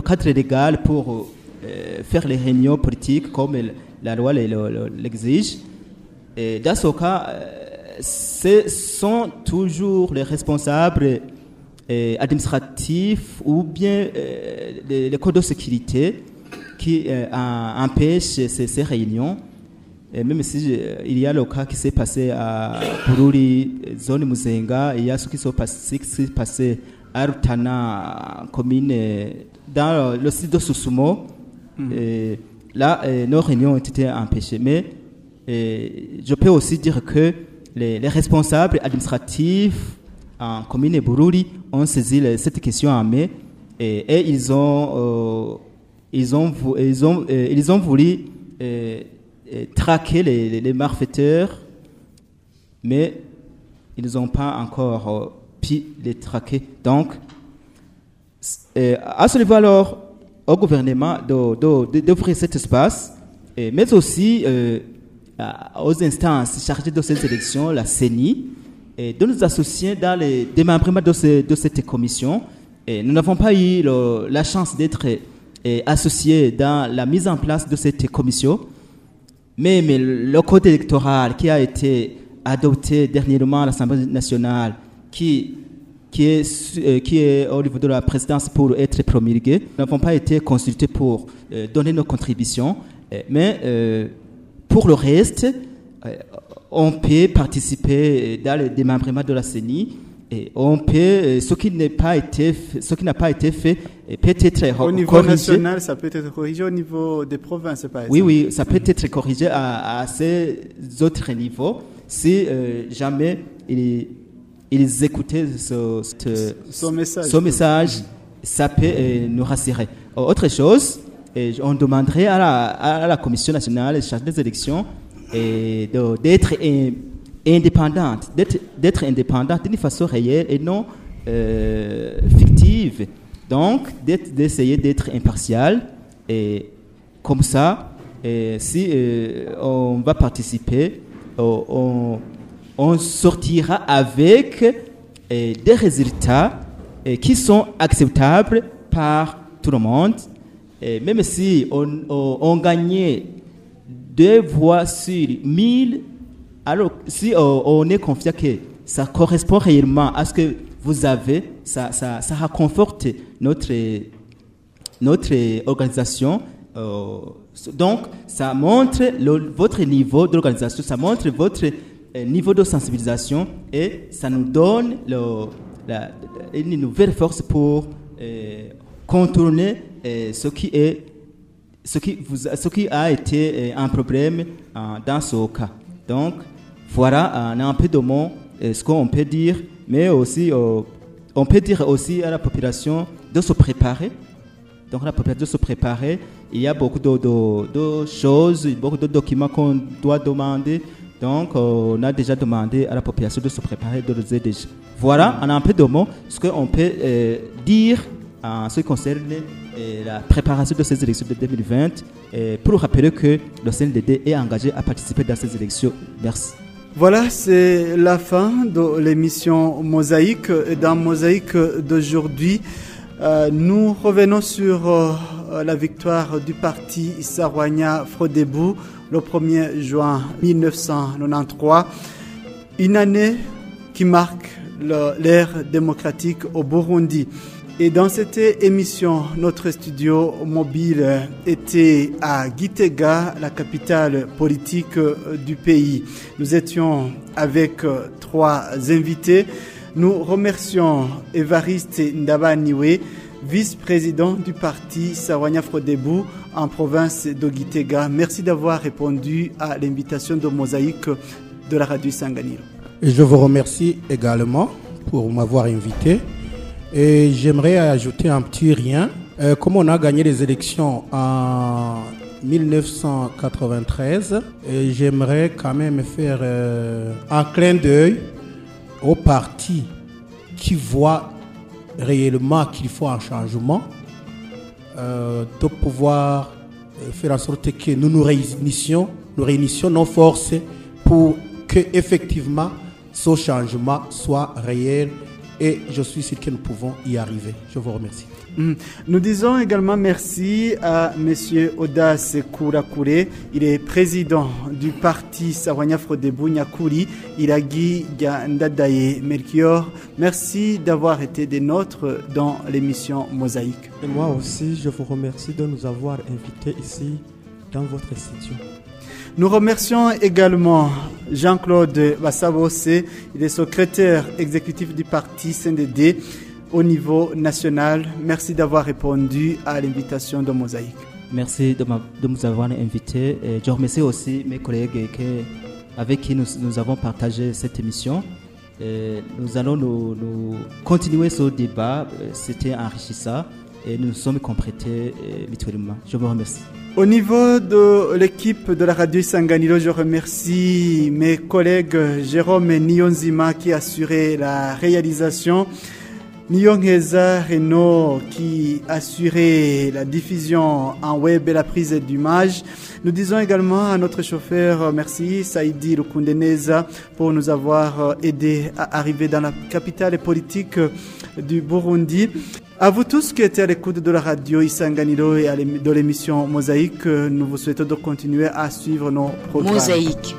cadre légal pour euh, faire les réunions politiques comme la loi le- le- l'exige. Dans ce cas, euh, ce sont toujours les responsables administratifs ou bien les, codes de sécurité qui en- empêchent ces réunions. Et même si euh, il y a le cas qui s'est passé à Bururi, zone Muzenga, il y a ce qui s'est passé, qui s'est passé à Rutana, commune, dans le site de Susumo. Et là, nos réunions ont été empêchées. Mais je peux aussi dire que les, les responsables administratifs en commune Bururi ont saisi cette question en mai et, et ils ont euh, ils ont ils ont ils ont voulu traquer les, les- les malfaiteurs mais ils n'ont pas encore euh, pu les traquer donc euh, à ce niveau alors au gouvernement d'ouvrir cet espace, mais aussi euh, aux instances chargées de ces élections, la CENI, et de nous associer dans les démembrements de, ce- de cette commission. Nous n'avons pas eu la chance d'être associés dans la mise en place de cette commission. Mais le code électoral qui a été adopté dernièrement à l'Assemblée nationale, qui, est, euh, qui est au niveau de la présidence pour être promulgué, nous n'avons pas été consultés pour euh, donner nos contributions. Euh, Mais pour le reste, on peut participer dans le démembrement de la CENI. Et on peut, ce qui n'est pas été, fait- ce qui n'a pas été fait, euh, peut être Au niveau corrigé. national, ça peut être corrigé au niveau des provinces, par exemple. Oui, oui, ça peut être corrigé à, à ces autres niveaux si euh, jamais ils, ils écoutaient ce, ce- message. ce message, ça peut euh, nous rassurer. Autre chose, on demanderait à la, à la Commission nationale chargée des élections de- d'être indépendante, d'être- indépendante d'une façon réelle et non euh, fictive. Donc, d'essayer d'être impartial et comme ça, si euh, on va participer, euh, on, sortira avec des résultats qui sont acceptables par tout le monde. Même si on, on, on gagnait deux voix sur mille, alors si on, on est confiant que ça correspond réellement à ce que vous avez, ça, ça, ça réconforte notre, notre organisation. euh, donc, ça montre votre niveau d'organisation, ça montre votre euh, niveau de sensibilisation et ça nous donne une nouvelle force pour euh, contourner euh, ce qui est ce qui, a- été euh, un problème euh, dans ce cas. Donc, voilà euh, un peu de mots, euh, ce qu'on peut dire, mais aussi, euh, on peut dire aussi à la population de se préparer. Donc, la population de se préparer. Il y a beaucoup de, choses, beaucoup de documents qu'on doit demander. Donc, on a déjà demandé à la population de se préparer, de les. Voilà, en un peu de mots, ce qu'on peut dire en ce qui concerne la préparation de ces élections de 2020, euh, pour rappeler que le CNDD est engagé à participer dans ces élections. Merci. Voilà, c'est la fin de l'émission Mosaïque. Et dans Mosaïque d'aujourd'hui, euh, nous revenons sur euh, la victoire du parti Sarwanya Frodebou le 1er juin 1993. Une année qui marque l'ère démocratique au Burundi. Et dans cette émission, notre studio mobile était à Gitega, la capitale politique du pays. Nous étions avec trois invités. Nous remercions Evariste Ndabaniwe, vice-président du parti Sawanya Frodebou en province de Gitega. Merci d'avoir répondu à l'invitation de Mosaïque de la radio Sanganiro. Et je vous remercie également pour m'avoir invité. Et j'aimerais ajouter un petit rien. Euh, comme on a gagné les élections en 1993, et j'aimerais quand même faire euh, un clin d'œil aux partis qui voient réellement qu'il faut un changement, euh, de pouvoir euh, faire en sorte que nous nous réunissions, nous réunissions nos forces pour que effectivement ce changement soit réel et je suis sûr que nous pouvons y arriver. Je vous remercie. Mm. Nous disons également merci à M. Odas Kourakure. Il est président du parti Sawanya Frodebu Nyakuri, Iragi Ndadaye Melchior. Merci d'avoir été des nôtres dans l'émission Mosaïque. Et moi aussi, je vous remercie de nous avoir invités ici dans votre studio. Nous remercions également Jean-Claude Bassabose, il est secrétaire exécutif du parti CNDD au niveau national. Merci d'avoir répondu à l'invitation de Mosaïque. Merci de, nous avoir invités. Je remercie aussi mes collègues avec qui nous, avons partagé cette émission. Nous allons continuer ce débat. Euh, C'était enrichissant et nous nous sommes complétés euh, mutuellement. Je vous remercie. Au niveau de l'équipe de la radio Sanganilo, je remercie mes collègues Jérôme Niyonzima qui a assuré la réalisation. Nyongeza Renault qui a assuré la diffusion en web et la prise d'image. Nous disons également à notre chauffeur merci Saïdi Lukundeneza pour nous avoir euh, aidé à arriver dans la capitale politique du Burundi. À vous tous qui étiez à l'écoute de la radio Isanganiro et de l'émission Mosaïque, nous vous souhaitons de continuer à suivre nos programmes. Mosaïque.